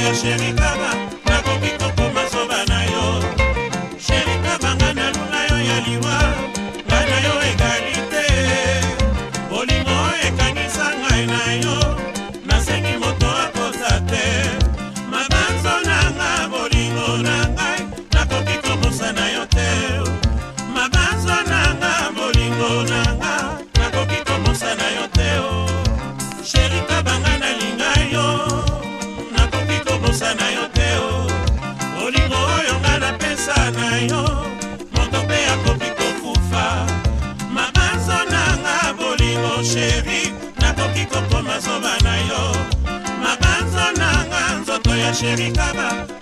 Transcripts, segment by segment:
me nzela na yo moto mpe akoki kokufa mabanzo nanga bolingo sheri nakoki kokoma zoba na yo mabanzo nanga nzoto ya sheri kaba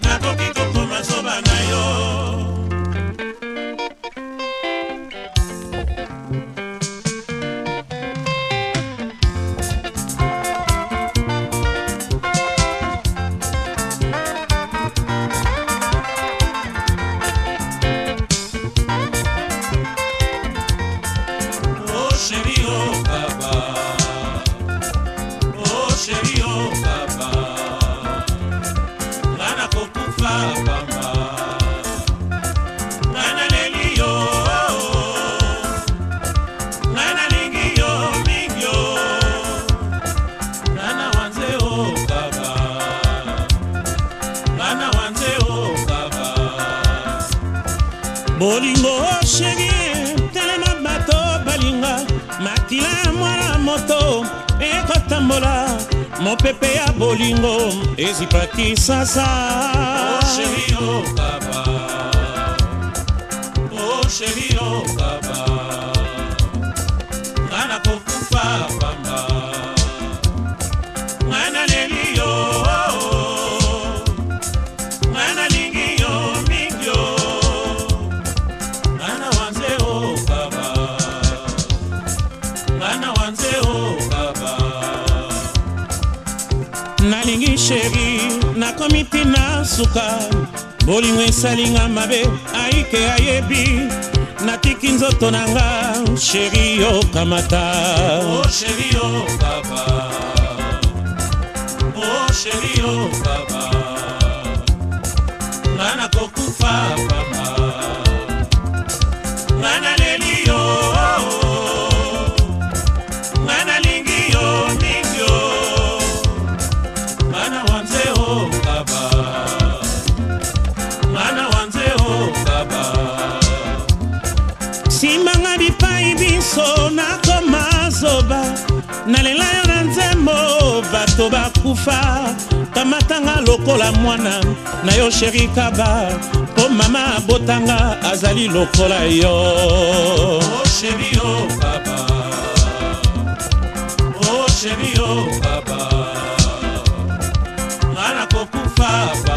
bolingo shegi telema bato balinga makila ya mwana moto ekotambola mopepe ya bolingo ezipaki sasa oh, chéri, oh, papa. Oh, chéri, oh, papa. sheri nakomi tina suka bolingo esalinga mabe ayike ayebi natiki nzoto na nga sheri yokamata oh, sheri yokaba oh, sheri yokaba nga nakokufa papa kristo bakufa kamatanga lokola mwana na yo sheri kaba mpo mama abotanga azali lokola yo oh, sheri, oh, papa. Oh, sheri, oh, papa. nga nakokufa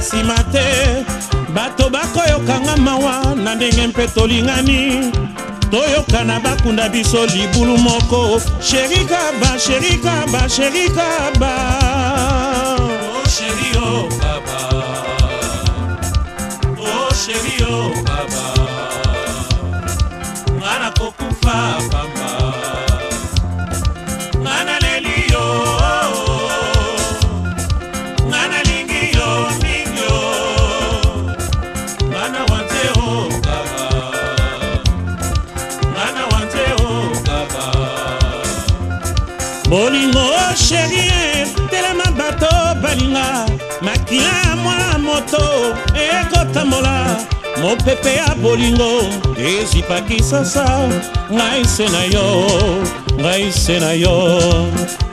nsima te bato bakoyokanga mawa na ndenge mpe tolingani toyokana bakunda biso libulu moko sherikaba sherikaba sherikaba oh, sheri, oh, baba. Oh, sheri, oh, baba. Mwana kokufa pamba bolingo sherie telema bato balinga makila mwana moto ekotambola mopepe ya bolingo ezipakisasa ngai se na yo ngai se na yo